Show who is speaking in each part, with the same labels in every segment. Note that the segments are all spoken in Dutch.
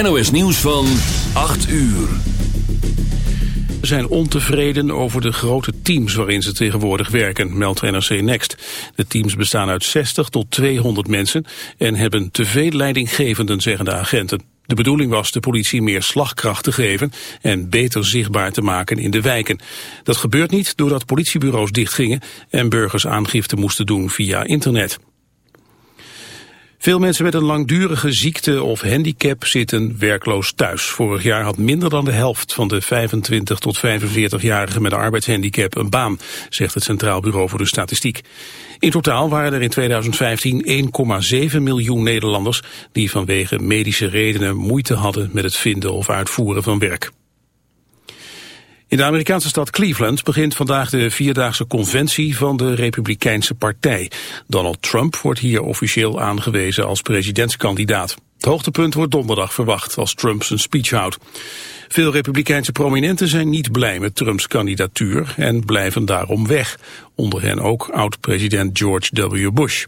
Speaker 1: NOS nieuws van 8 uur.
Speaker 2: zijn ontevreden over de grote teams waarin ze tegenwoordig werken, meldt NRC Next. De teams bestaan uit 60 tot 200 mensen en hebben te veel leidinggevenden, zeggen de agenten. De bedoeling was de politie meer slagkracht te geven en beter zichtbaar te maken in de wijken. Dat gebeurt niet doordat politiebureaus dichtgingen en burgers aangifte moesten doen via internet. Veel mensen met een langdurige ziekte of handicap zitten werkloos thuis. Vorig jaar had minder dan de helft van de 25 tot 45-jarigen met een arbeidshandicap een baan, zegt het Centraal Bureau voor de Statistiek. In totaal waren er in 2015 1,7 miljoen Nederlanders die vanwege medische redenen moeite hadden met het vinden of uitvoeren van werk. In de Amerikaanse stad Cleveland begint vandaag de vierdaagse conventie van de Republikeinse Partij. Donald Trump wordt hier officieel aangewezen als presidentskandidaat. Het hoogtepunt wordt donderdag verwacht als Trump zijn speech houdt. Veel Republikeinse prominenten zijn niet blij met Trumps kandidatuur en blijven daarom weg. Onder hen ook oud-president George W. Bush.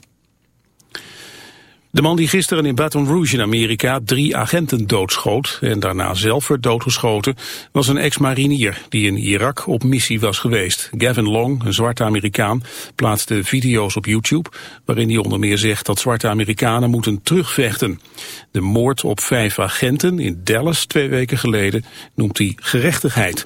Speaker 2: De man die gisteren in Baton Rouge in Amerika drie agenten doodschoot en daarna zelf werd doodgeschoten, was een ex-marinier die in Irak op missie was geweest. Gavin Long, een zwarte Amerikaan, plaatste video's op YouTube waarin hij onder meer zegt dat zwarte Amerikanen moeten terugvechten. De moord op vijf agenten in Dallas twee weken geleden noemt hij gerechtigheid.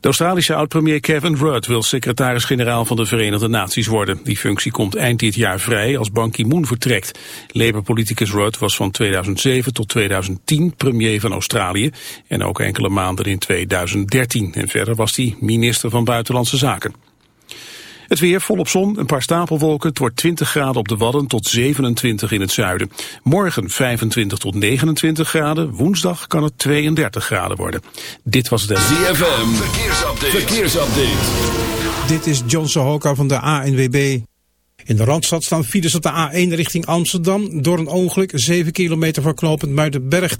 Speaker 2: De Australische oud-premier Kevin Rudd wil secretaris-generaal van de Verenigde Naties worden. Die functie komt eind dit jaar vrij als Ban Ki-moon vertrekt. Labour-politicus Rudd was van 2007 tot 2010 premier van Australië en ook enkele maanden in 2013. En verder was hij minister van Buitenlandse Zaken. Het weer volop zon, een paar stapelwolken. Het wordt 20 graden op de Wadden tot 27 in het zuiden. Morgen 25 tot 29 graden. Woensdag kan het 32 graden worden. Dit was de
Speaker 1: ZFM. Verkeersupdate. Verkeersupdate.
Speaker 3: Dit is John Sohoka van de ANWB. In de Randstad staan files op de A1 richting Amsterdam. Door een ongeluk 7 kilometer voor knooppunt Muidenberg.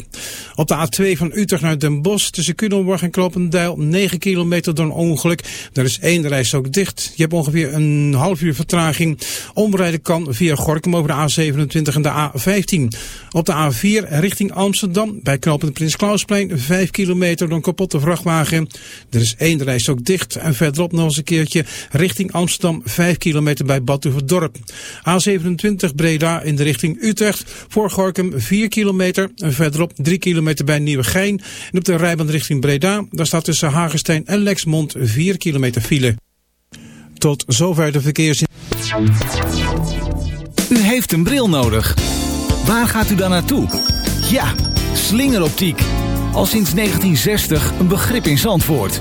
Speaker 3: Op de A2 van Utrecht naar Den Bosch tussen Culemborg en Klopendijl 9 kilometer door een ongeluk. Daar is één reis ook dicht. Je hebt ongeveer een half uur vertraging. Omrijden kan via Gorkum over de A27 en de A15. Op de A4 richting Amsterdam bij knooppunt Prins Klausplein 5 kilometer door een kapotte vrachtwagen. Er is één reis ook dicht. En verderop nog eens een keertje richting Amsterdam 5 kilometer bij Badhoevedorp. A27 Breda in de richting Utrecht. Voor Gorkum 4 kilometer. En verderop 3 kilometer bij Nieuwegein. En op de rijbaan richting Breda. Daar staat tussen Hagenstein en Lexmond 4 kilometer file. Tot zover de verkeers.
Speaker 4: U heeft een bril nodig. Waar gaat u dan naartoe? Ja, slingeroptiek. Al sinds 1960 een begrip in Zandvoort.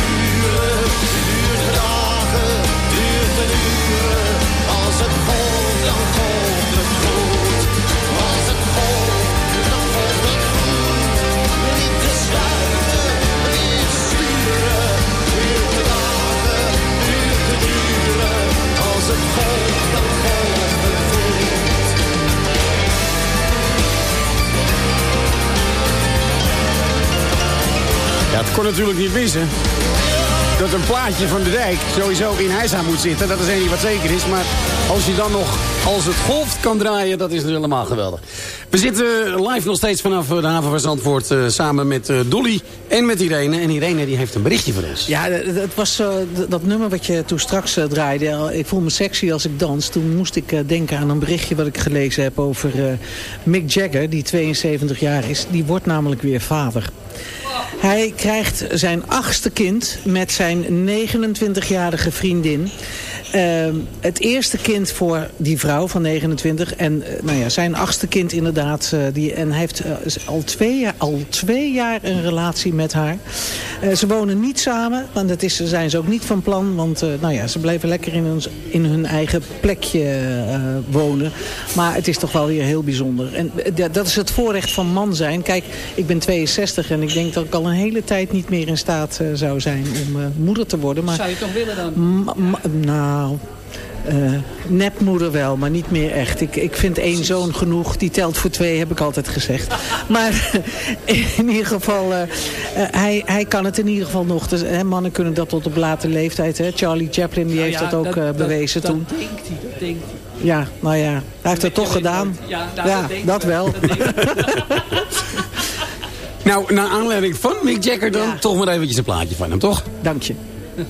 Speaker 5: kon natuurlijk niet missen dat een plaatje van de dijk sowieso in Heisa moet zitten. Dat is één wat zeker is. Maar als je dan nog als het golft kan draaien, dat is helemaal geweldig. We zitten live nog steeds vanaf de haven van Zandvoort... Uh, samen met uh, Dolly en met Irene. En Irene die heeft een berichtje voor ons.
Speaker 6: Ja, het was dat nummer wat je toen straks draaide. Ik voel me sexy als ik dans. Toen moest ik denken aan een berichtje wat ik gelezen heb over Mick Jagger... die 72 jaar is. Die wordt namelijk weer vader. Hij krijgt zijn achtste kind met zijn 29-jarige vriendin. Uh, het eerste kind voor die vrouw van 29. En uh, nou ja, zijn achtste kind inderdaad. Uh, die, en hij heeft uh, al, twee jaar, al twee jaar een relatie met haar. Ze wonen niet samen. Want dat is, zijn ze ook niet van plan. Want nou ja, ze blijven lekker in hun, in hun eigen plekje wonen. Maar het is toch wel weer heel bijzonder. En dat is het voorrecht van man zijn. Kijk, ik ben 62 en ik denk dat ik al een hele tijd niet meer in staat zou zijn om moeder te worden. Maar,
Speaker 7: zou je toch willen dan?
Speaker 6: nou, uh, nepmoeder wel, maar niet meer echt. Ik, ik vind één zoon genoeg, die telt voor twee, heb ik altijd gezegd. maar in ieder geval, uh, uh, hij, hij kan het in ieder geval nog. Dus, hè, mannen kunnen dat tot op late leeftijd. Hè. Charlie Chaplin die nou heeft ja, dat ook dat, bewezen
Speaker 7: dat,
Speaker 6: toen.
Speaker 7: Dat denkt hij, dat denkt hij.
Speaker 6: Ja, nou ja, hij heeft het toch gedaan.
Speaker 7: Ja,
Speaker 6: ja dat, dat wel.
Speaker 5: nou, naar aanleiding van Mick Jagger dan, ja. toch maar eventjes een plaatje van hem, toch?
Speaker 6: Dank je.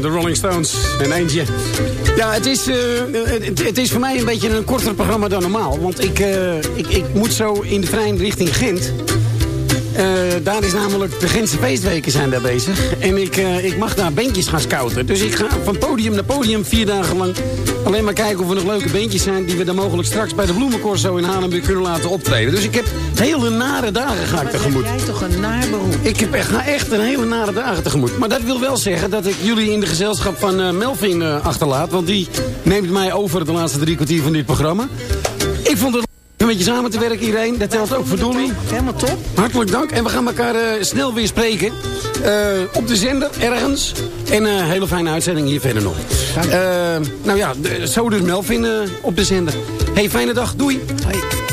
Speaker 5: de Rolling Stones en eentje. Ja, het is, eh, het is voor mij een beetje een korter programma dan normaal. Want ik, eh, ik, ik moet zo in de trein richting Gent. Eh, daar is namelijk de Gentse feestweken zijn daar bezig. En ik, eh, ik mag daar bandjes gaan scouten. Dus ik ga van podium naar podium vier dagen lang... alleen maar kijken of er nog leuke bandjes zijn... die we dan mogelijk straks bij de Bloemencorso in Haarlem weer kunnen laten optreden. Dus ik heb hele nare dagen ga ik tegemoet.
Speaker 6: jij toch een naar beroep.
Speaker 5: Ik heb echt, ga echt een hele nare dagen tegemoet. Maar dat wil wel zeggen dat ik jullie in de gezelschap van eh, Melvin achterlaat. Want die neemt mij over de laatste drie kwartier van dit programma. Ik vond het leuk om met je samen te werken, iedereen. Dat telt ook voor Dolly.
Speaker 6: Helemaal top.
Speaker 5: Hartelijk dank. En we gaan elkaar eh, snel weer spreken. Eh, op de zender, ergens. En een hele fijne uitzending hier verder nog. Eh, nou ja, zo dus Melvin eh, op de zender. Hey, fijne dag. Doei.
Speaker 8: I'm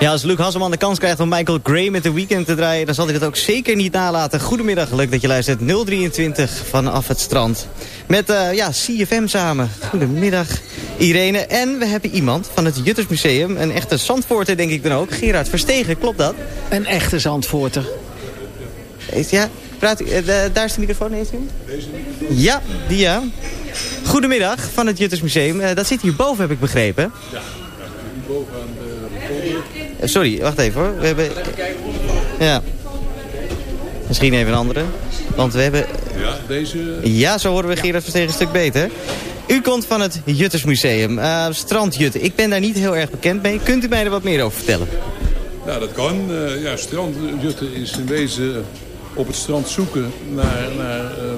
Speaker 9: Ja, als Luc Hasselman de kans krijgt om Michael Gray met de weekend te draaien... dan zal hij dat ook zeker niet nalaten. Goedemiddag, leuk dat je luistert. 023 vanaf het strand. Met eh, ja, CFM samen. Goedemiddag, Irene. En we hebben iemand van het Juttersmuseum. Een echte Zandvoorter, denk ik dan ook. Gerard Verstegen, klopt dat?
Speaker 6: Een echte Zandvoorter.
Speaker 9: Is, ja, praat, u- eh, da- daar is de microfoon, heeft u hem? Ja, die ja. Goedemiddag van het Juttersmuseum. Eh, dat zit hier boven, heb ik begrepen. Eh, Sorry, wacht even hoor. We hebben... Ja. Misschien even een andere. Want we hebben...
Speaker 10: Ja, deze...
Speaker 9: Ja, zo horen we Gerard Verstegen een stuk beter. U komt van het Juttersmuseum. eh Strandjutten. Ik ben daar niet heel erg bekend mee. Kunt u mij er wat meer over vertellen?
Speaker 10: Nou, dat kan. Eh, ja, strandjutten is in wezen op het strand zoeken naar, naar eh,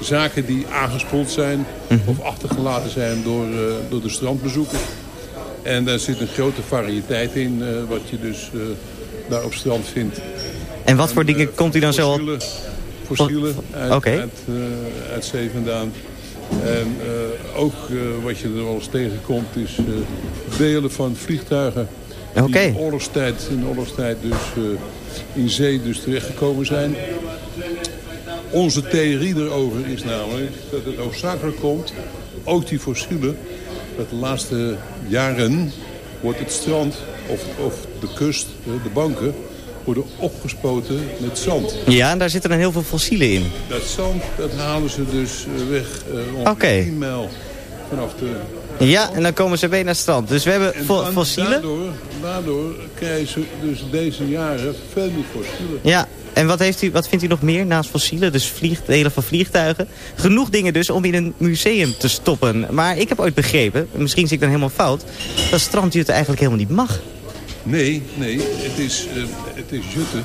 Speaker 10: zaken die aangespoeld zijn... of achtergelaten zijn door, eh, door de strandbezoeker. En daar zit een grote variëteit in, eh, wat je dus eh, daar op strand vindt.
Speaker 9: En wat voor dingen komt u dan zo... al-
Speaker 10: Fossielen, fossielen uit,
Speaker 9: Oké.
Speaker 10: uit, eh, uit zee vandaan. En eh, ook eh, wat je er wel eens tegenkomt is eh, delen van vliegtuigen. Die in oorlogstijd, in oorlogstijd dus eh, in zee dus terechtgekomen zijn. Onze theorie erover is namelijk dat het hoofdzakelijk komt, ook die fossielen, dat de laatste jaren wordt het strand of, of de kust, eh, de banken, worden opgespoten met zand.
Speaker 9: Ja, en daar zitten dan heel veel fossielen in.
Speaker 10: Dat zand, dat halen ze dus eh, weg ongeveer
Speaker 9: Oké.
Speaker 10: 10 mijl vanaf de...
Speaker 9: Ja, en dan komen ze weer naar het strand. Dus we hebben
Speaker 10: En
Speaker 9: fo-
Speaker 10: dan-
Speaker 9: fossielen.
Speaker 10: Daardoor, daardoor krijgen ze dus deze jaren veel meer fossielen.
Speaker 9: Ja, en wat, heeft u, wat vindt u nog meer naast fossielen? Dus vliegdelen van vliegtuigen. Genoeg dingen dus om in een museum te stoppen. Maar ik heb ooit begrepen, misschien zit ik dan helemaal fout... dat strandjutten eigenlijk helemaal niet mag.
Speaker 10: Nee, nee, het is, eh, het is jutten.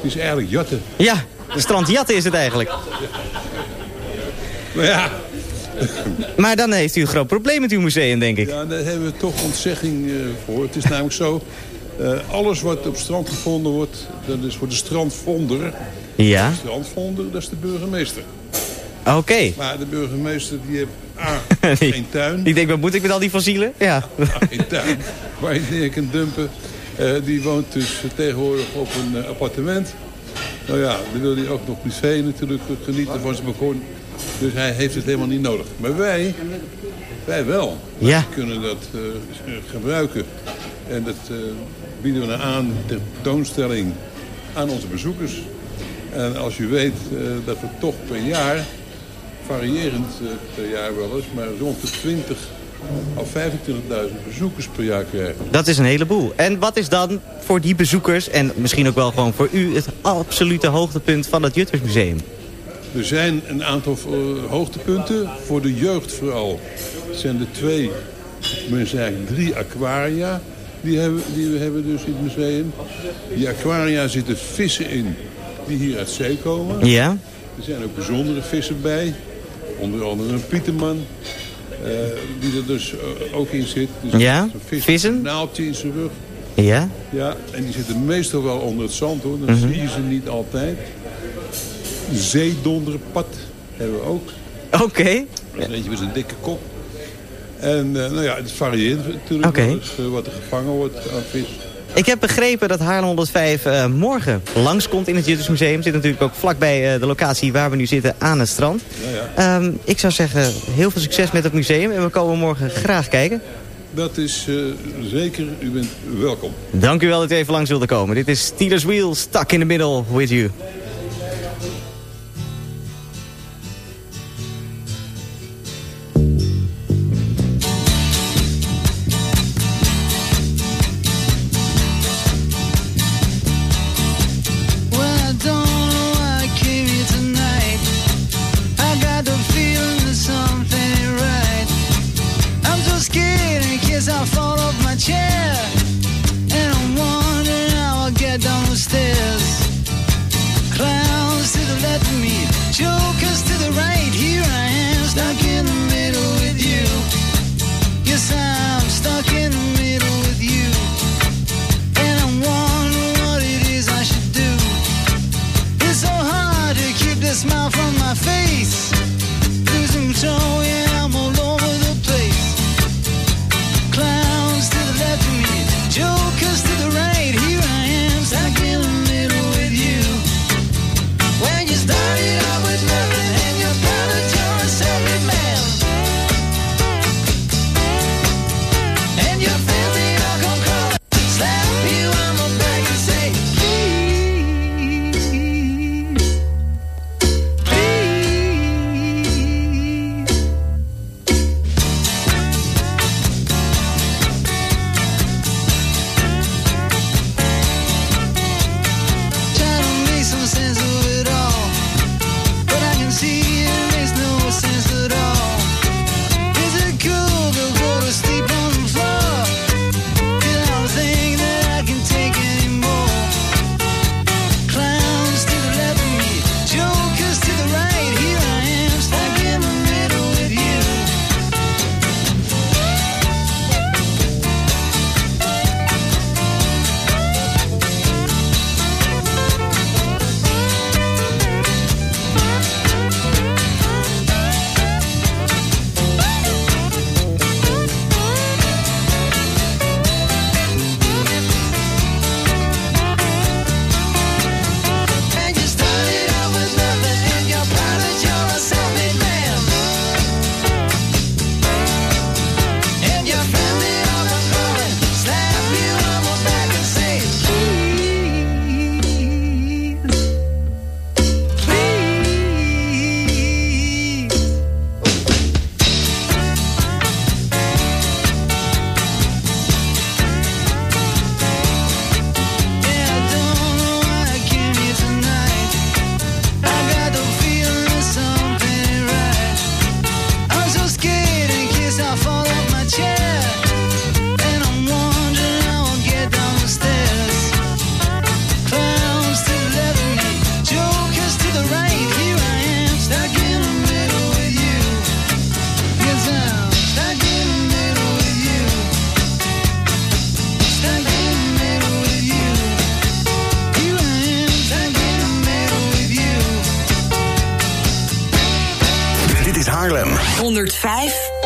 Speaker 10: Het is eigenlijk jatten.
Speaker 9: Ja, de strandjatten is het eigenlijk.
Speaker 10: Maar ja,
Speaker 9: Maar dan heeft u een groot probleem met uw museum, denk ik.
Speaker 10: ja, daar hebben we toch ontzegging eh, voor. Het is namelijk zo, eh, alles wat op strand gevonden wordt, dat is voor de strandvonder.
Speaker 9: Ja,
Speaker 10: De strandvonder, dat is de burgemeester.
Speaker 9: oké.
Speaker 10: Maar de burgemeester die heeft A, geen tuin.
Speaker 9: Ik denk, wat moet ik met al die fossielen? Ja.
Speaker 10: geen tuin waar je neer kunt dumpen. Eh, die woont dus tegenwoordig op een eh, appartement. Nou ja, dan wil hij ook nog privé natuurlijk genieten van zijn balkon. Dus hij heeft het helemaal niet nodig. Maar wij, wij wel. Wij
Speaker 9: Ja.
Speaker 10: kunnen dat gebruiken. En dat bieden we dan aan tentoonstelling aan onze bezoekers. En als u weet eh, dat we toch per jaar, variërend eh, per jaar wel eens, maar rond de 20 of 25.000 bezoekers per jaar krijgen.
Speaker 9: Dat is een heleboel. En wat is dan voor die bezoekers, en misschien ook wel gewoon voor u... het absolute hoogtepunt van het Juttersmuseum?
Speaker 10: Er zijn een aantal eh, hoogtepunten, voor de jeugd vooral. Zijn er twee, mensen eigenlijk drie aquaria die, hebben, die we hebben dus in het museum. Die aquaria zitten vissen in die hier uit zee komen.
Speaker 9: Ja?
Speaker 10: Er zijn ook bijzondere vissen bij. Onder andere een pieterman. eh, die er dus eh, ook in zit. Dus
Speaker 9: Ja,
Speaker 10: vis
Speaker 9: vissen?
Speaker 10: Een naaldje in zijn rug.
Speaker 9: Ja?
Speaker 10: Ja, en die zitten meestal wel onder het zand hoor. Dan
Speaker 9: Mhm.
Speaker 10: zie je ze niet altijd. Zeedonderpad hebben we ook.
Speaker 9: Oké.
Speaker 10: Dat is eentje met een dikke kop. En eh, nou ja, het varieert natuurlijk eh, wat er gevangen wordt aan vis.
Speaker 9: Ik heb begrepen dat Haarlem 105 eh, morgen langskomt in het Juttersmuseum. Zit natuurlijk ook vlakbij eh, de locatie waar we nu zitten aan het strand.
Speaker 10: Ja, ja.
Speaker 9: Ehm, ik zou zeggen, heel veel succes met het museum. En we komen morgen graag kijken.
Speaker 10: Dat is eh, zeker, u bent welkom.
Speaker 9: Dank u wel dat u even langs wilde komen. Dit is Steelers Wheel, stuck in the middle with you.
Speaker 11: 105.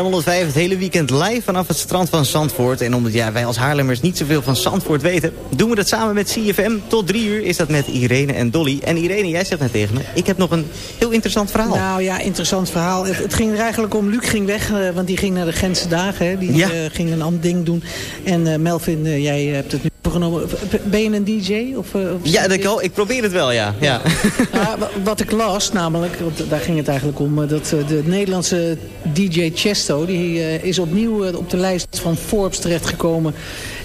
Speaker 9: Haarlem 105, het hele weekend live vanaf het strand van Zandvoort. En omdat ja, wij als Haarlemmers niet zoveel van Zandvoort weten... doen we dat samen met CFM. Tot drie uur is dat met Irene en Dolly. En Irene, jij zegt net tegen me... ik heb nog een heel interessant verhaal.
Speaker 6: Nou ja, interessant verhaal. Het, het ging er eigenlijk om, Luc ging weg, eh, want die ging naar de Gentse dagen. Hè. Die
Speaker 9: Ja.
Speaker 6: eh, ging een ander ding doen. En eh, Melvin, jij hebt het nu voorgenomen. Ben je een DJ? Of, eh, of
Speaker 9: Ja, dat, ik probeer het wel, ja. ja.
Speaker 6: Ja, wa- wat ik las namelijk, want daar ging het eigenlijk om... eh, dat eh, de Nederlandse DJ Chesto... die eh, is opnieuw eh, op de lijst van Forbes terechtgekomen.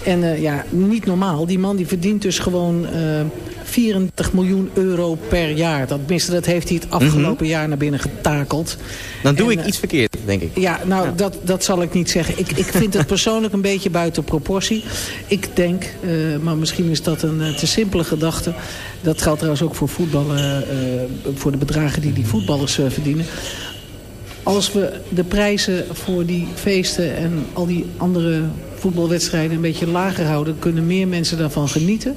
Speaker 6: En eh, ja, niet normaal. Die man die verdient dus gewoon... eh 34 miljoen euro per jaar. Dat, dat heeft hij het afgelopen jaar naar binnen getakeld.
Speaker 9: Dan doe
Speaker 6: En,
Speaker 9: ik
Speaker 6: eh,
Speaker 9: iets verkeerd, denk ik.
Speaker 6: Ja, nou, Dat, dat zal ik niet zeggen. Ik, ik vind het persoonlijk een beetje buiten proportie. Ik denk, eh, maar misschien is dat een eh, te simpele gedachte. Dat geldt trouwens ook voor voetballen, voor de bedragen die die voetballers verdienen. Als we de prijzen voor die feesten en al die andere voetbalwedstrijden een beetje lager houden... kunnen meer mensen daarvan genieten.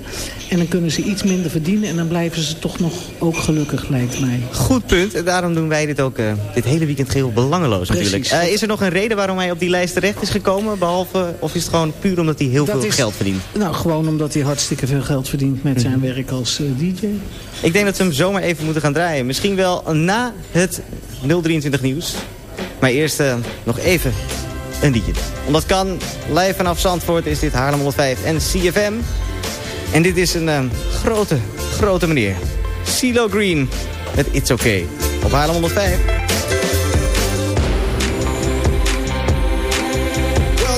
Speaker 6: En dan kunnen ze iets minder verdienen. En dan blijven ze toch nog ook gelukkig, lijkt mij.
Speaker 9: Goed punt. En daarom doen wij dit ook eh, dit hele weekend geheel belangeloos
Speaker 6: Precies.
Speaker 9: natuurlijk. Eh, is er nog een reden waarom hij op die lijst terecht is gekomen? Behalve, of is het gewoon puur omdat hij heel
Speaker 6: Dat
Speaker 9: veel
Speaker 6: is-
Speaker 9: geld verdient?
Speaker 6: Nou, gewoon omdat hij hartstikke veel geld verdient met zijn werk als eh, DJ.
Speaker 9: Ik denk dat we hem zomaar even moeten gaan draaien. Misschien wel na het 023 nieuws. Maar eerst nog even een liedje. Omdat kan, live vanaf Zandvoort is dit Haarlem 105 en CFM. En dit is een eh, grote, grote meneer. CeeLo Green met It's Okay. Op Haarlem 105.
Speaker 8: Well,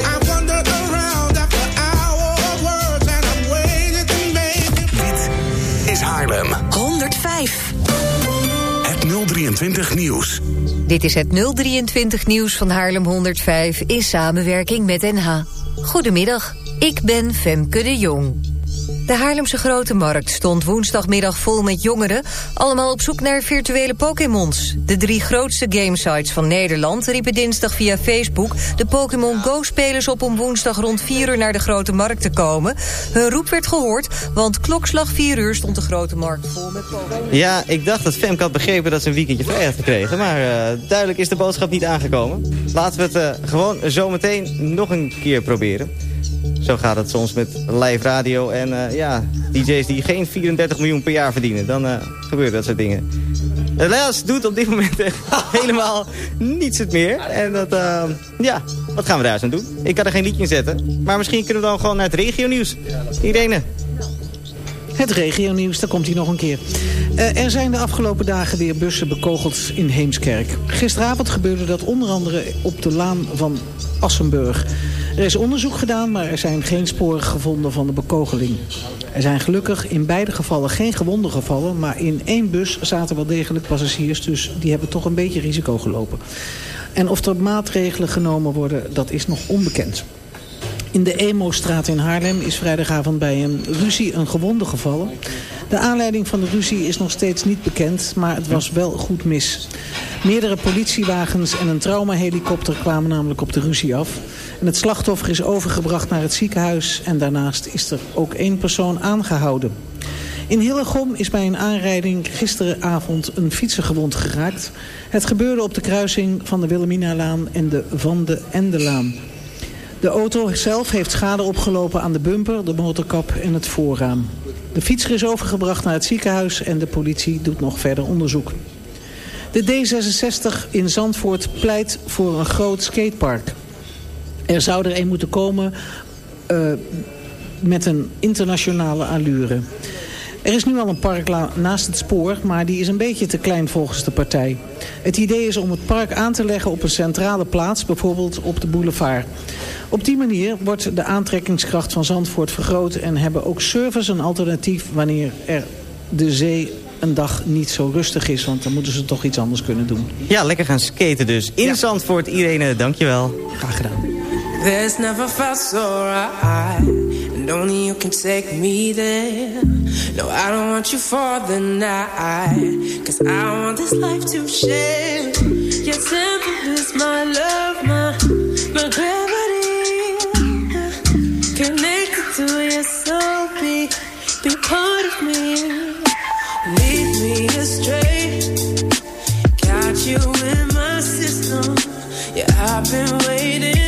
Speaker 8: I wandered around after hour of words and I'm waiting to make
Speaker 1: Dit is Haarlem.
Speaker 12: 105.
Speaker 1: Het 023 nieuws.
Speaker 12: Dit is het 023 nieuws van Haarlem 105 in samenwerking met NH. Goedemiddag, ik ben Femke de Jong. De Haarlemse Grote Markt stond woensdagmiddag vol met jongeren... allemaal op zoek naar virtuele Pokémons. De drie grootste gamesites van Nederland riepen dinsdag via Facebook... de Pokémon Go-spelers op om woensdag rond 4 uur naar de Grote Markt te komen. Hun roep werd gehoord, want klokslag 4 uur stond de Grote Markt vol met Pokémon.
Speaker 9: Ja, ik dacht dat Femke had begrepen dat ze een weekendje vrij had gekregen. Maar eh, duidelijk is de boodschap niet aangekomen. Laten we het eh, gewoon zometeen nog een keer proberen. Zo gaat het soms met live radio en eh, ja, DJ's die geen 34 miljoen per jaar verdienen. Dan eh, gebeuren dat soort dingen. Helaas doet op dit moment helemaal niets het meer. En dat, eh, ja, wat gaan we daar eens aan doen? Ik kan er geen liedje in zetten. Maar misschien kunnen we dan gewoon naar het regionieuws. Irene.
Speaker 6: Het regionieuws, daar komt hij nog een keer. Eh, er zijn de afgelopen dagen weer bussen bekogeld in Heemskerk. Gisteravond gebeurde dat onder andere op de laan van Assenburg. Er is onderzoek gedaan, maar er zijn geen sporen gevonden van de bekogeling. Er zijn gelukkig in beide gevallen geen gewonden gevallen... maar in één bus zaten wel degelijk passagiers... dus die hebben toch een beetje risico gelopen. En of er maatregelen genomen worden, dat is nog onbekend. In de Emo-straat in Haarlem is vrijdagavond bij een ruzie een gewonde gevallen. De aanleiding van de ruzie is nog steeds niet bekend, maar het was wel goed mis. Meerdere politiewagens en een traumahelikopter kwamen namelijk op de ruzie af. En het slachtoffer is overgebracht naar het ziekenhuis en daarnaast is er ook één persoon aangehouden. In Hillegom is bij een aanrijding gisteravond een fietser gewond geraakt. Het gebeurde op de kruising van de Wilhelminalaan en de Van de Endelaan. De auto zelf heeft schade opgelopen aan de bumper, de motorkap en het voorraam. De fietser is overgebracht naar het ziekenhuis en de politie doet nog verder onderzoek. De D66 in Zandvoort pleit voor een groot skatepark. Er zou er een moeten komen eh, met een internationale allure. Er is nu al een park naast het spoor, maar die is een beetje te klein volgens de partij. Het idee is om het park aan te leggen op een centrale plaats, bijvoorbeeld op de boulevard. Op die manier wordt de aantrekkingskracht van Zandvoort vergroot... en hebben ook surfers een alternatief wanneer er de zee een dag niet zo rustig is. Want dan moeten ze toch iets anders kunnen doen.
Speaker 9: Ja, lekker gaan skaten dus. In Zandvoort, Irene, dankjewel.
Speaker 6: Graag gedaan.
Speaker 13: Only you can take me there. No, I don't want you for the night. Cause I want this life to share. Your temple is my love, my, my gravity. Connected to your soul, be, be part of me. Lead me astray. Got you in my system. Yeah, I've been waiting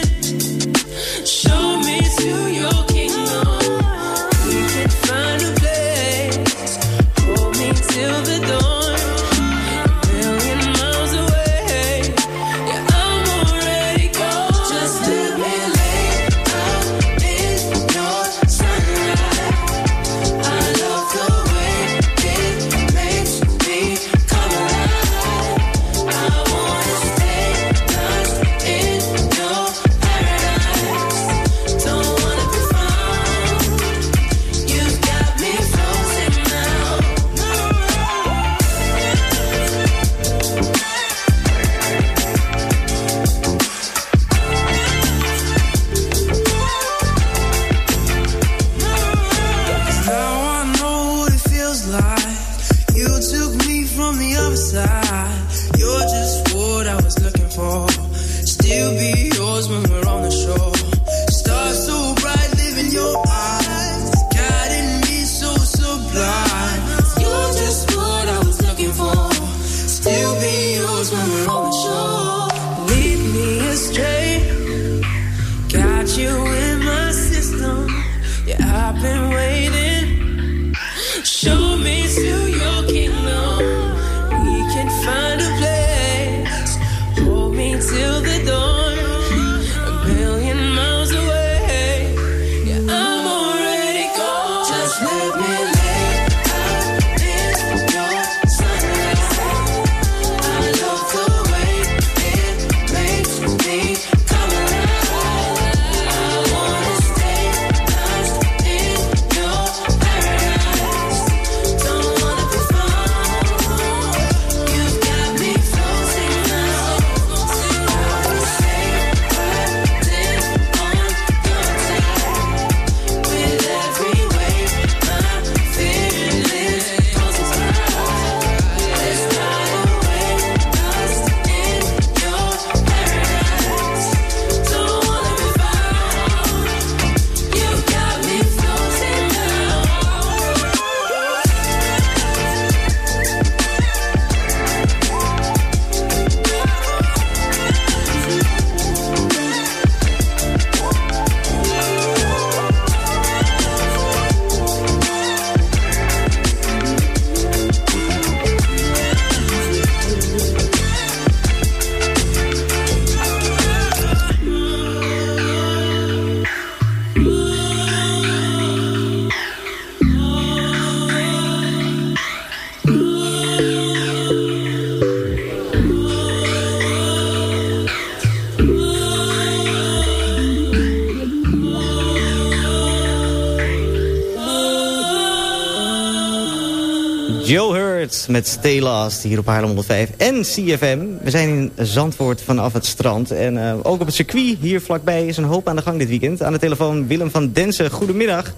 Speaker 9: Met Stay Last hier op Haarlem 105 en CFM. We zijn in Zandvoort vanaf het strand. En eh, ook op het circuit hier vlakbij is een hoop aan de gang dit weekend. Aan de telefoon Willem van Densen. Goedemiddag.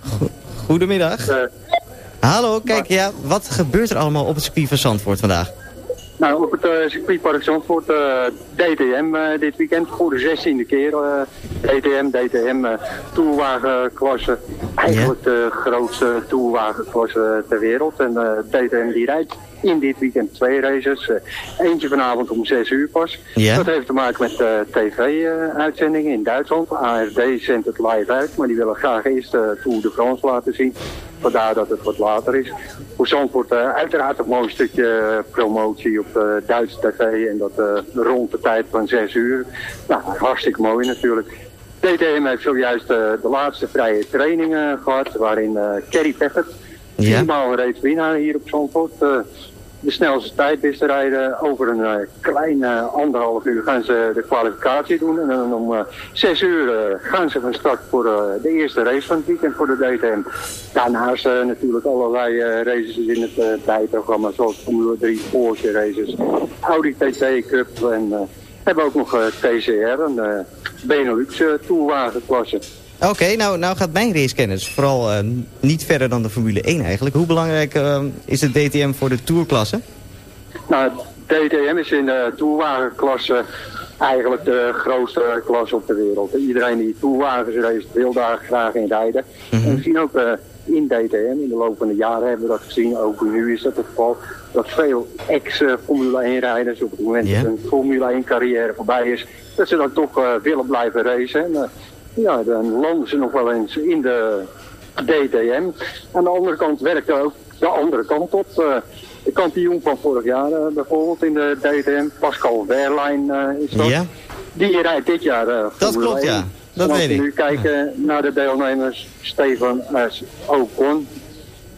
Speaker 9: Go- Goedemiddag. Hallo, kijk, ja, wat gebeurt er allemaal op het circuit van Zandvoort vandaag?
Speaker 14: Nou, op het uh, circuitpark Zandvoort eh, DTM eh, dit weekend voor de zestiende keer. DTM, DTM uh, tourwagenklasse. Eigenlijk de grootste tourwagenklasse ter wereld. En DTM die rijdt in dit weekend twee races. Eh, eentje vanavond om 6 uur pas.
Speaker 9: Ja.
Speaker 14: Dat heeft te maken met eh, tv-uitzendingen in Duitsland. ARD zendt het live uit, maar die willen graag eerst de Tour de France laten zien. Vandaar dat het wat later is. Voor Zandvoort uh, uiteraard een mooi stukje promotie op Duitse tv. En dat uh, rond de tijd van 6 uur. Nou, hartstikke mooi natuurlijk. DTM heeft zojuist de laatste vrije training gehad. Waarin Kerry Peppert,
Speaker 9: Ja.
Speaker 14: viermaal reeds winnaar hier op Zandvoort. De snelste tijd wist te rijden. Over een uh, klein uh, anderhalf uur gaan ze de kwalificatie doen. En dan om uh, zes uur gaan ze van start voor de eerste race van het weekend voor de DTM. Daarnaast natuurlijk allerlei races in het bijprogramma. Zoals Formule 3, Porsche races, Audi TT Cup. En hebben ook nog TCR, een Benelux tourwagenklasse.
Speaker 9: Oké, okay, nou, nou gaat mijn racekennis vooral uh, niet verder dan de Formule 1 eigenlijk. Hoe belangrijk uh, is het DTM voor de tourklasse?
Speaker 14: Nou, DTM is in de tourwagenklasse eigenlijk de grootste klasse op de wereld. Iedereen die tourwagens race wil daar graag in rijden. Mm -hmm. En we zien ook uh, in DTM, in de loop van de jaren hebben we dat gezien, ook nu is dat het geval, dat veel ex-Formule 1 rijders op het moment yeah. dat hun Formule 1 carrière voorbij is, dat ze dan toch willen blijven racen. En, ja, dan landen ze nog wel eens in de DTM. Aan de andere kant werkt er ook de andere kant op. Uh, de kampioen van vorig jaar uh, bijvoorbeeld in de DTM, Pascal Wehrlein uh, is dat.
Speaker 9: Ja.
Speaker 14: Die rijdt dit jaar
Speaker 9: Dat klopt,
Speaker 14: 1.
Speaker 9: ja. Dat
Speaker 14: en als
Speaker 9: weet
Speaker 14: we
Speaker 9: ik.
Speaker 14: nu kijken ja. naar de deelnemers, Stefan Ocon,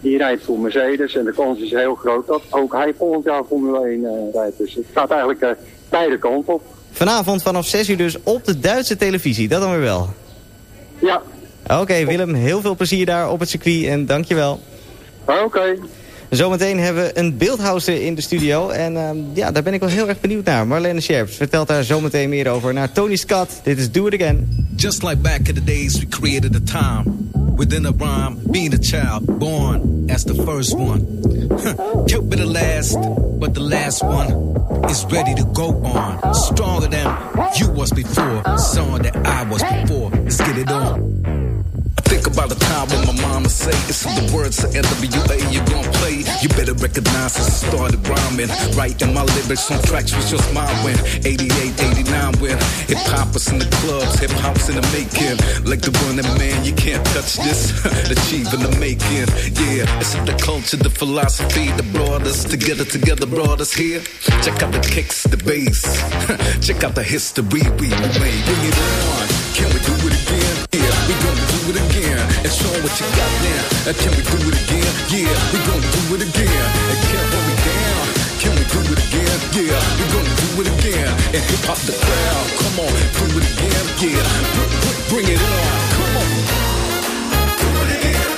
Speaker 14: die rijdt voor Mercedes. En de kans is heel groot dat ook hij volgend jaar Formule 1 rijdt. Dus het gaat eigenlijk beide kanten op.
Speaker 9: Vanavond vanaf 6 uur dus op de Duitse televisie, dat dan weer wel.
Speaker 14: Ja.
Speaker 9: Oké, okay, Willem, heel veel plezier daar op het circuit en dankjewel.
Speaker 14: Oké. Okay.
Speaker 9: Zometeen hebben we een beeldhouster in de studio. En uh, ja, daar ben ik wel heel erg benieuwd naar. Marlene Scherps vertelt daar zometeen meer over. Naar Tony Scott, dit is Do It Again.
Speaker 15: Just like back in the days we created a time. Within a rhyme, being a child, born as the first one. Be the last, but the last one is ready to go on. Stronger than you was before. Song that I was before. Let's get it on. Think about the time when my mama say it's the words to NWA you gon' play. You better recognize I started rhyming. Writing my lyrics on tracks was just mine when 88, 89 when hip hop was in the clubs, hip hop's in the making. Like the that man, you can't touch this. Achieving the making. Yeah, it's the culture, the philosophy that brought us together, together brought us here. Check out the kicks, the bass. Check out the history we made. Bring it on. Can we do it again? It again. And show what you got now. Uh, can we do it again? Yeah, we gonna do it again. And can't hold me down. Can we do it again? Yeah, we gonna do it again. And hip hop the crowd. Come on, do it again. Yeah, br- br- bring it on. Come on. Do it again.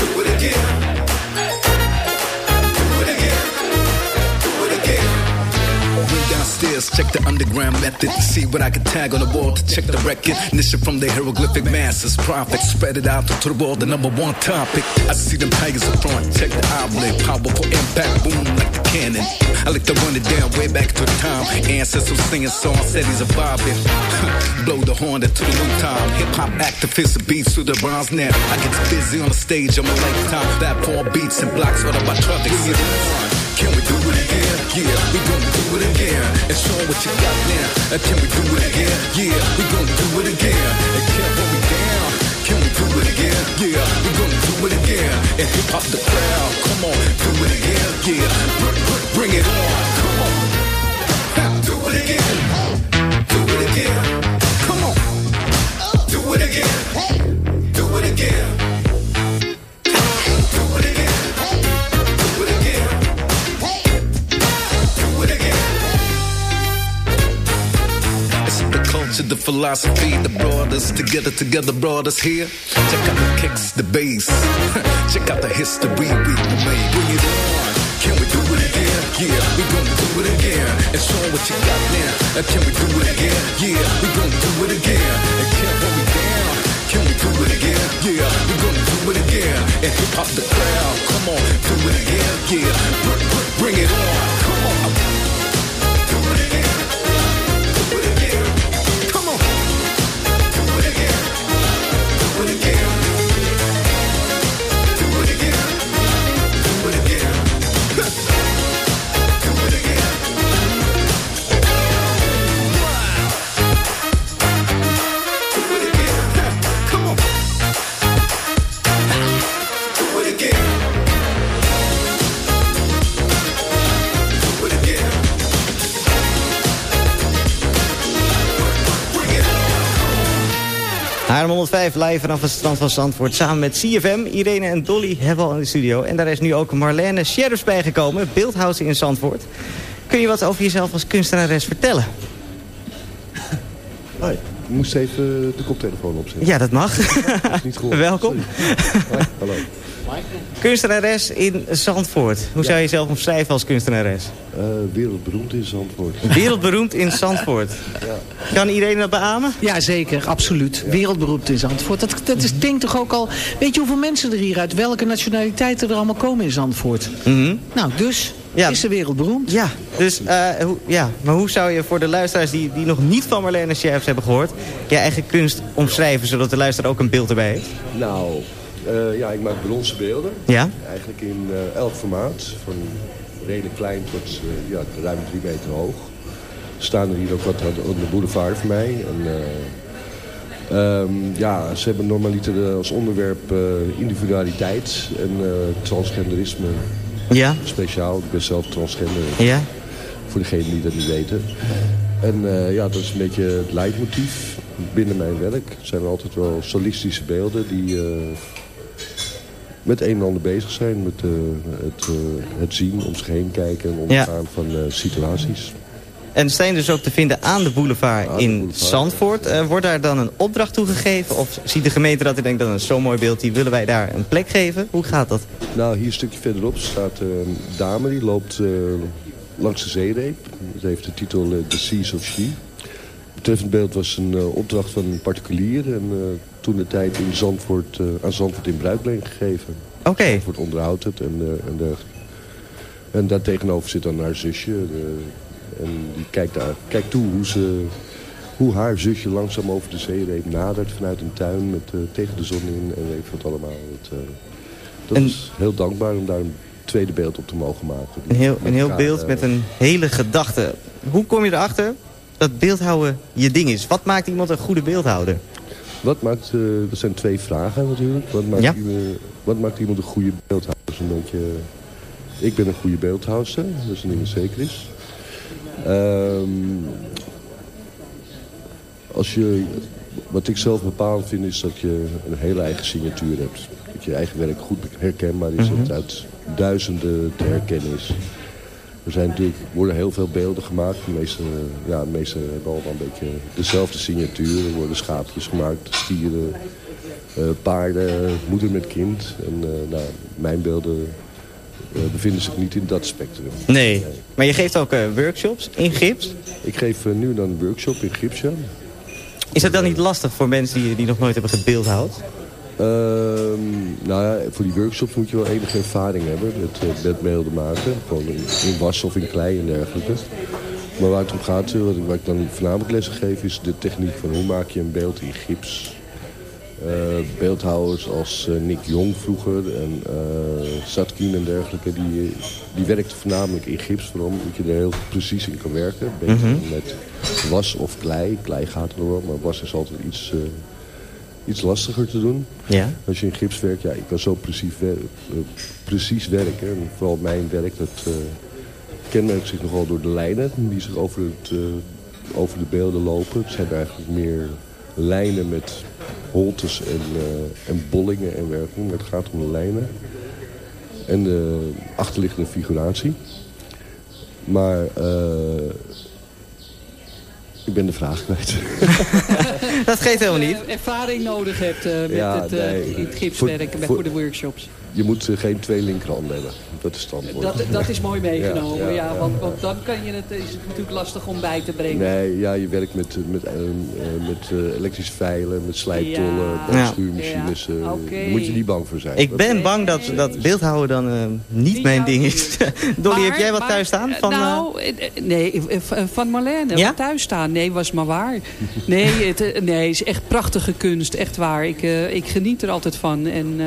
Speaker 15: Do it again. Downstairs, check the underground method. See what I can tag on the wall to check the record. Initial from the hieroglyphic masses. Profit spread it out to the world, the number one topic. I see them tigers up front, check the outlet. Powerful impact, boom like the cannon. I like to run it down way back to the time. Ancestors singing songs, said he's surviving. Blow the horn into the new time. Hip hop activists beats to the bronze net. I get busy on the stage on my lifetime. four beats and blocks, what about traffic? Can we do? Yeah, we gonna do it again. And show what you got now. Uh, can we do it again? Yeah, we gonna do it again. And can't hold me down. Can we do it again? Yeah, we gonna do it again. And hip hop the crowd. Come on, do it again. Yeah, br- br- bring it on. Come on. Do it again. Do it again. Come on. Do it again. Do it again. Do it again. The culture, the philosophy that brought us together, together brought us here. Check out the kicks, the bass. Check out the history we made. Bring it on. Can we do it again? Yeah, we gonna do it again. And show what you got now. Can we do it again? Yeah, we gonna do it again. And can't hold me down. Can we do it again? Yeah, we gonna do it again. And hip hop the crowd. Come on, do it again. Yeah, bring it on.
Speaker 9: Haarlem 105 live vanaf het strand van Zandvoort. Samen met CFM. Irene en Dolly hebben al in de studio. En daar is nu ook Marlene Sheriffs bijgekomen. Beeldhouser in Zandvoort. Kun je wat over jezelf als kunstenares vertellen?
Speaker 16: Hoi, ik moest even de koptelefoon opzetten.
Speaker 9: Ja, dat mag.
Speaker 16: Is niet gehoord.
Speaker 9: Welkom.
Speaker 16: Hoi, hallo.
Speaker 9: Kunstenares in Zandvoort. Hoe zou je jezelf omschrijven als kunstenares?
Speaker 16: Eh, wereldberoemd in Zandvoort.
Speaker 9: Wereldberoemd in Zandvoort. Kan iedereen dat beamen?
Speaker 6: Ja, zeker. Absoluut. Wereldberoemd in Zandvoort. Dat, dat is, denk toch ook al... Weet je hoeveel mensen er hier uit welke nationaliteiten er allemaal komen in Zandvoort? Nou, dus is de wereldberoemd.
Speaker 9: Ja, dus, eh, hoe, ja, maar hoe zou je voor de luisteraars die, die nog niet van Marlene Sheriffs hebben gehoord... je eigen kunst omschrijven, zodat de luisteraar ook een beeld erbij heeft?
Speaker 16: Nou, eh, ja, ik maak bronzen beelden.
Speaker 9: Ja?
Speaker 16: Eigenlijk in eh, elk formaat. Van redelijk klein tot eh, ja, ruim drie meter hoog. Staan er hier ook wat aan de- boulevard voor mij. En, eh, ehm, ja, ze hebben normaliter als onderwerp individualiteit en transgenderisme.
Speaker 9: Ja.
Speaker 16: Speciaal, ik ben zelf transgender.
Speaker 9: Ja.
Speaker 16: Voor degenen die dat niet weten. En ja, dat is een beetje het leidmotief binnen mijn werk. Het zijn altijd wel solistische beelden die met een en ander bezig zijn. Met eh, het, eh, het zien, om zich heen kijken en ondergaan van eh, situaties.
Speaker 9: En zijn dus ook te vinden aan de boulevard in Zandvoort. Eh, wordt daar dan een opdracht toegegeven? Of ziet de gemeente dat en denkt, dat is zo'n mooi beeld, die willen wij daar een plek geven? Hoe gaat dat?
Speaker 16: Nou, hier een stukje verderop staat een dame die loopt langs de zeereep. Het heeft de titel The Seas of She. Het betreffend beeld was een opdracht van een particulier. En toen de tijd in Zandvoort, eh, aan Zandvoort in bruikleen gegeven.
Speaker 9: Oké.
Speaker 16: Zandvoort onderhoudt het en, eh, en dergelijke. En daar tegenover zit dan haar zusje. de- en die kijkt, daar, kijkt toe hoe, ze, hoe haar zusje langzaam over de zeereep nadert vanuit een tuin met, eh, tegen de zon in en weet wat allemaal. Het, eh, dat is heel dankbaar om daar een tweede beeld op te mogen maken.
Speaker 9: Een heel, een heel
Speaker 16: elkaar,
Speaker 9: beeld
Speaker 16: eh,
Speaker 9: met een hele gedachte. Hoe kom je erachter dat beeldhouden je ding is? Wat maakt iemand een goede beeldhouder?
Speaker 16: Wat maakt, eh, dat zijn twee vragen natuurlijk. Wat maakt,
Speaker 9: Ja.
Speaker 16: iemand, wat maakt iemand een goede? Dat een beetje, ik ben een goede beeldhouster, dat is een ding dat zeker is. Ehm, als je, wat ik zelf bepalend vind is dat je een hele eigen signatuur hebt. Dat je eigen werk goed herkenbaar is,
Speaker 9: Mhm.
Speaker 16: dat het uit duizenden te herkennen is. Er zijn natuurlijk, worden heel veel beelden gemaakt. De meeste, ja, de meeste hebben allemaal een beetje dezelfde signatuur. Er worden schaapjes gemaakt, stieren, eh, paarden, moeder met kind. En eh, nou, mijn beelden eh, bevinden zich niet in dat spectrum.
Speaker 9: Nee. Maar je geeft ook workshops in gips.
Speaker 16: Ik geef nu en dan een workshop in gips, ja.
Speaker 9: Is dat dan niet lastig voor mensen die, die nog nooit hebben gebeeldhouwd?
Speaker 16: Ehm, nou ja, voor die workshops moet je wel enige ervaring hebben met, uh, met beelden maken. Gewoon in, in was of in klei en dergelijke. Maar waar het om gaat, eh, wat ik, ik dan voornamelijk lessen geef, is de techniek van hoe maak je een beeld in gips. Eh, beeldhouwers als eh, Nick Jong vroeger en eh Satkin en dergelijke, die, die werkten voornamelijk in gips. Waarom? Dat je er heel precies in kan werken. Beter dan met was of klei. Klei gaat er wel, maar was is altijd iets, eh, iets lastiger te doen.
Speaker 9: Ja.
Speaker 16: Als je in gips werkt, ja, ik kan zo precies, wer- eh, precies werken. En vooral mijn werk, dat eh, kenmerkt zich nogal door de lijnen die zich over, het, eh, over de beelden lopen. Het zijn eigenlijk meer lijnen met holtes en, en bollingen en werking. Het gaat om de lijnen. En de achterliggende figuratie. Maar eh, Ik ben de vraag kwijt.
Speaker 9: Dat geeft helemaal niet.
Speaker 7: eh, ervaring nodig hebt eh, met
Speaker 16: Ja,
Speaker 7: het, eh,
Speaker 16: nee.
Speaker 7: in het gipswerken
Speaker 16: voor- voor
Speaker 7: de workshops.
Speaker 16: Je moet eh, geen twee linkerhanden hebben. Dat is het antwoord.
Speaker 7: Dat, dat is mooi meegenomen,
Speaker 16: Ja,
Speaker 7: ja,
Speaker 16: ja, ja,
Speaker 7: want, want dan kan je het, is het natuurlijk lastig om bij te brengen.
Speaker 16: Nee, ja, je werkt met, eh, met, eh, eh, met eh, elektrisch veilen, met slijptollen, eh, Daar moet je niet bang voor zijn.
Speaker 9: Ik ben bang dat, dat beeldhouden dan eh, niet mijn ding is. Dolly, heb jij wat
Speaker 7: Maar-
Speaker 9: thuis staan? Van, eh,
Speaker 7: nou, nee, van Marlene.
Speaker 9: Ja?
Speaker 7: Wat thuis staan. Nee, was maar waar. Nee, het nee, het is echt prachtige kunst. Echt waar. Ik, eh, ik geniet er altijd van. En eh,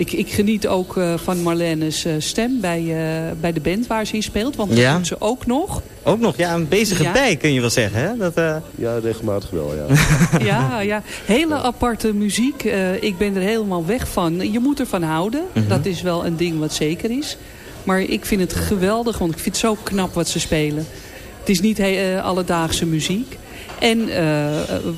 Speaker 7: ik, ik geniet ook eh, van Marlene's eh, stem bij, eh, bij de band waar ze in speelt. Want dat doet ze ook nog.
Speaker 9: ook nog ja, een bezige
Speaker 7: Ja.
Speaker 9: bij, kun je wel zeggen. Hè? Dat, eh,
Speaker 16: Ja, regelmatig wel, ja.
Speaker 7: Ja, ja, hele aparte muziek. Eh, ik ben er helemaal weg van. Je moet ervan houden.
Speaker 9: Mhm.
Speaker 7: Dat is wel een ding wat zeker is. Maar ik vind het geweldig, want ik vind het zo knap wat ze spelen. Het is niet he- eh, alledaagse muziek. En eh,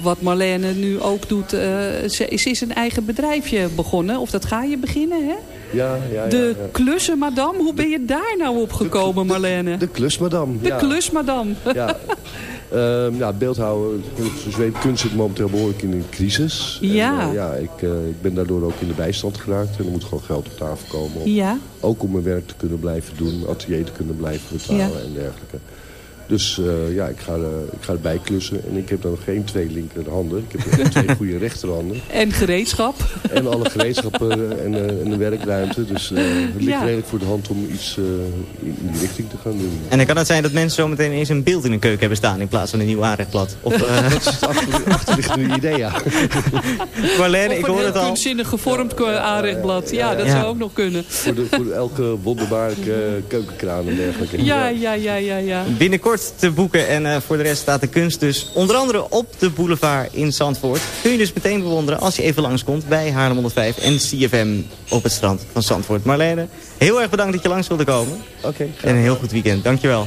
Speaker 7: wat Marlene nu ook doet, eh, ze, ze is een eigen bedrijfje begonnen. Of dat ga je beginnen, hè?
Speaker 16: Ja, ja, ja,
Speaker 7: De
Speaker 16: ja.
Speaker 7: klussen, madame. Hoe ben je daar nou op gekomen, Marlene?
Speaker 16: De klusmadam.
Speaker 7: De
Speaker 16: ja.
Speaker 7: klus, madame.
Speaker 16: Ja. Ehm, ja, beeldhouden, je weet, kunst zit momenteel behoorlijk in een crisis.
Speaker 7: Ja.
Speaker 16: En, eh, ja, ik, ik ben daardoor ook in de bijstand geraakt. En er moet gewoon geld op tafel komen. om-
Speaker 7: Ja.
Speaker 16: Ook om mijn werk te kunnen blijven doen, atelier te kunnen blijven betalen
Speaker 7: Ja.
Speaker 16: en dergelijke. Dus eh, ja, ik ga, er- ik ga erbij klussen. En ik heb dan geen twee linkerhanden. Ik heb twee goede rechterhanden.
Speaker 7: En gereedschap.
Speaker 16: En alle gereedschappen en, eh, en de werkruimte. Dus eh, het ligt
Speaker 7: Ja.
Speaker 16: redelijk voor de hand om iets eh, in die richting te gaan doen.
Speaker 9: en dan kan het zijn dat mensen zometeen eens een beeld in hun keuken hebben staan... in plaats van een nieuw aanrechtblad. Of, eh,
Speaker 16: Dat is het achter, achterliggende idee, ja.
Speaker 9: Marlene, ik
Speaker 7: een
Speaker 9: hoor het al.
Speaker 7: kunstzinnig gevormd aanrechtblad. Ja, dat
Speaker 9: Ja.
Speaker 7: zou ook nog kunnen.
Speaker 16: Voor, de, voor elke wonderbaarlijke keukenkraan en dergelijke.
Speaker 7: Ja, ja, ja, ja, ja.
Speaker 9: Binnenkort te boeken en eh, voor de rest staat de kunst dus onder andere op de boulevard in Zandvoort. Kun je dus meteen bewonderen als je even langskomt bij Haarlem 105 en CFM op het strand van Zandvoort. Marlene, heel erg bedankt dat je langs wilde komen.
Speaker 16: Oké.
Speaker 9: en een heel goed weekend. Dankjewel.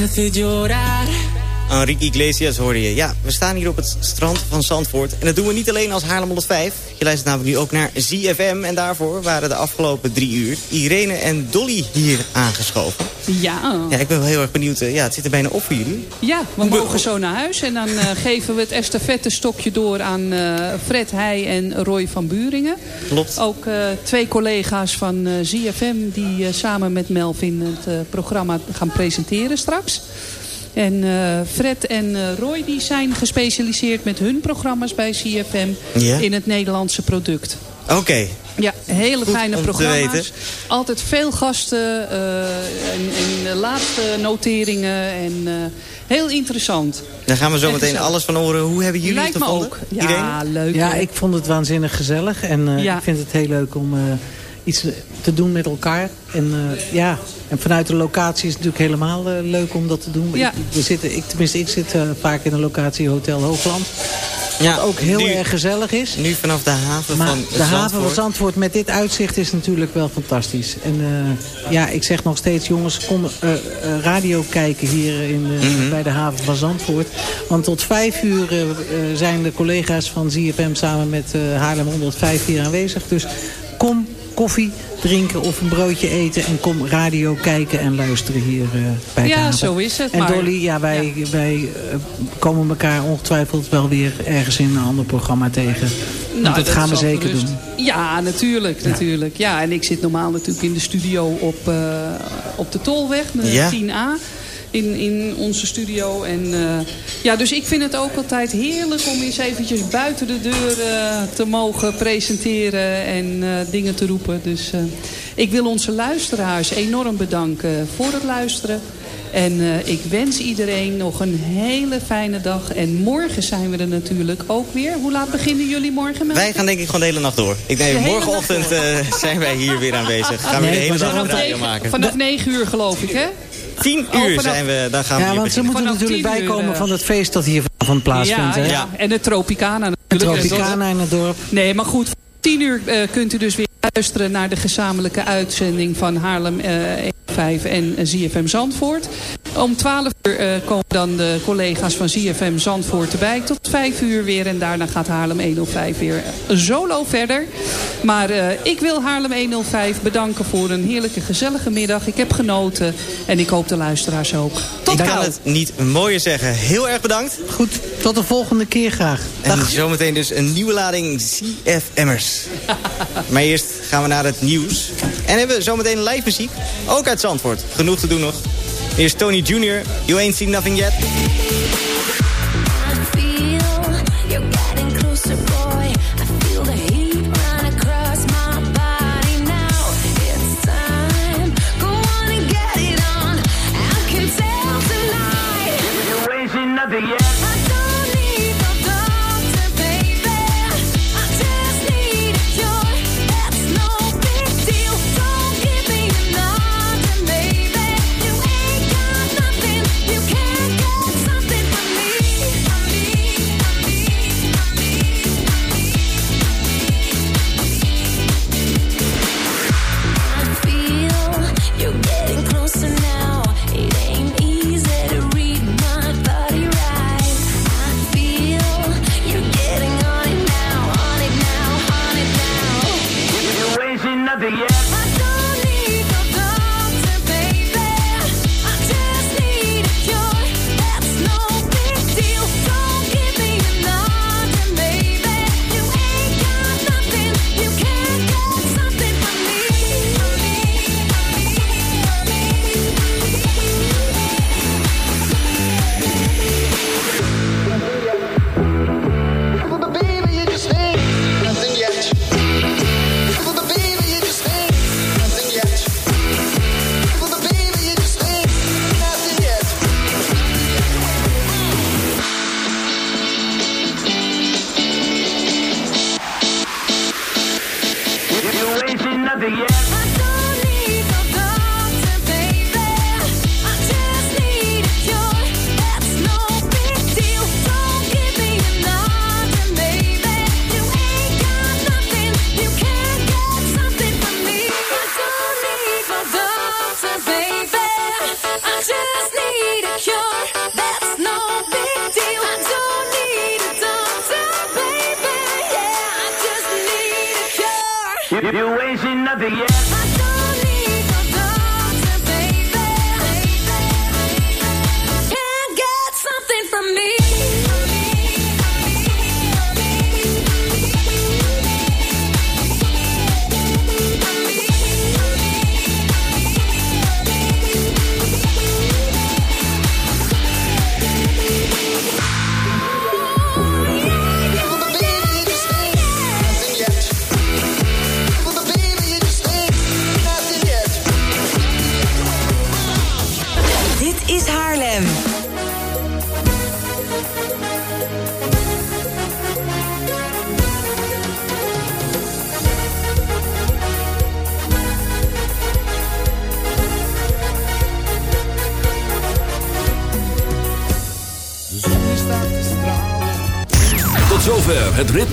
Speaker 13: te hace llorar.
Speaker 9: Enrique Iglesias hoorde je. Ja, we staan hier op het strand van Zandvoort. En dat doen we niet alleen als Haarlem 105. Je luistert namelijk nu ook naar ZFM. En daarvoor waren de afgelopen drie uur Irene en Dolly hier aangeschoven.
Speaker 7: Ja.
Speaker 9: Ja, ik ben wel heel erg benieuwd. eh, Ja, het zit er bijna op voor jullie.
Speaker 7: Ja, we mogen zo naar huis. En dan eh, geven we het estafette stokje door aan eh, Fred Heij en Roy van Buringen.
Speaker 9: Klopt.
Speaker 7: Ook twee collega's van ZFM die samen met Melvin het programma gaan presenteren straks. En eh, Fred en eh, Roy die zijn gespecialiseerd met hun programma's bij ZFM
Speaker 9: Ja.
Speaker 7: in het Nederlandse product.
Speaker 9: Oké.
Speaker 7: Ja, hele
Speaker 9: Goed
Speaker 7: fijne
Speaker 9: om te
Speaker 7: programma's.
Speaker 9: weten.
Speaker 7: Altijd veel gasten eh, en, en laatste noteringen. En eh, heel interessant.
Speaker 9: Daar gaan we zo
Speaker 7: En
Speaker 9: meteen alles van horen. Hoe hebben jullie
Speaker 7: Lijkt
Speaker 9: het
Speaker 7: me
Speaker 9: gevonden?
Speaker 7: ook. Ja, leuk.
Speaker 6: Ja, ik vond het waanzinnig gezellig. En eh,
Speaker 7: Ja.
Speaker 6: ik vind het heel leuk om eh, iets te doen met elkaar. En, eh, ja. en vanuit de locatie is het natuurlijk helemaal eh, leuk om dat te doen.
Speaker 7: Ja.
Speaker 6: Ik, we zitten, ik, tenminste, ik zit eh, vaak in een locatie Hotel Hoogland.
Speaker 9: Ja,
Speaker 6: wat ook heel
Speaker 9: nu-
Speaker 6: erg gezellig is.
Speaker 9: Nu vanaf de haven
Speaker 6: Maar
Speaker 9: van
Speaker 6: de haven van
Speaker 9: Zandvoort.
Speaker 6: Met dit uitzicht is natuurlijk wel fantastisch. En eh, ja, ik zeg nog steeds, jongens, kom radio kijken hier in,
Speaker 9: Mhm.
Speaker 6: bij de haven van Zandvoort. Want tot vijf uur zijn de collega's van ZFM samen met eh, Haarlem 105 hier aanwezig. Dus kom koffie drinken of een broodje eten en kom radio kijken en luisteren hier eh, bij
Speaker 7: Ja, zo is het,
Speaker 6: En
Speaker 7: maar-
Speaker 6: Dolly, ja, wij, wij eh, komen elkaar ongetwijfeld wel weer ergens in een ander programma tegen.
Speaker 7: Nou,
Speaker 6: dat, gaan we zeker
Speaker 7: gerust.
Speaker 6: doen.
Speaker 7: Ja, natuurlijk, natuurlijk. Ja, en ik zit normaal natuurlijk in de studio op, eh, op de Tolweg, de
Speaker 9: Ja.
Speaker 7: 10A. In, in onze studio. En, eh, ja, dus ik vind het ook altijd heerlijk om eens eventjes buiten de deur eh, te mogen presenteren en eh, dingen te roepen. Dus eh, ik wil onze luisteraars enorm bedanken voor het luisteren. En eh, ik wens iedereen nog een hele fijne dag. En morgen zijn we er natuurlijk ook weer. Hoe laat beginnen jullie morgen?
Speaker 9: Wij gaan denk ik gewoon de hele nacht door. Ik denk, morgenochtend eh, zijn wij hier weer aanwezig. Gaan we
Speaker 7: Nee,
Speaker 9: de hele dag een radio maken.
Speaker 7: Vanaf 9 uur geloof ik, hè?
Speaker 9: 10
Speaker 7: Oh,
Speaker 9: uur
Speaker 7: vanaf-
Speaker 9: zijn we, dan gaan we
Speaker 6: Ja, want ze moeten
Speaker 7: Vanaf
Speaker 6: natuurlijk
Speaker 7: 10 uur,
Speaker 6: bijkomen
Speaker 7: eh,
Speaker 6: van het feest dat hier vanavond plaatsvindt.
Speaker 7: ja,
Speaker 6: hè?
Speaker 7: ja, en de Tropicana natuurlijk.
Speaker 6: Tropicana in het dorp.
Speaker 7: Nee, maar goed. 10 uur eh, kunt u dus weer luisteren naar de gezamenlijke uitzending van Haarlem eh 5 en ZFM Zandvoort. Om 12 uur eh, komen dan de collega's van ZFM Zandvoort erbij. Tot 5 uur weer en daarna gaat Haarlem 105 weer solo verder. Maar eh, ik wil Haarlem 105 bedanken voor een heerlijke gezellige middag. Ik heb genoten en ik hoop de luisteraars ook. Tot
Speaker 9: ik kan
Speaker 7: gauw.
Speaker 9: het niet mooier zeggen. Heel erg bedankt.
Speaker 6: Goed, tot de volgende keer graag.
Speaker 9: En zometeen dus een nieuwe lading CFM'ers. maar eerst gaan we naar het nieuws. En hebben we zometeen live muziek. Ook uit Zandvoort. Genoeg te doen nog. Hier is Tony Jr. You ain't seen nothing yet.
Speaker 8: You're getting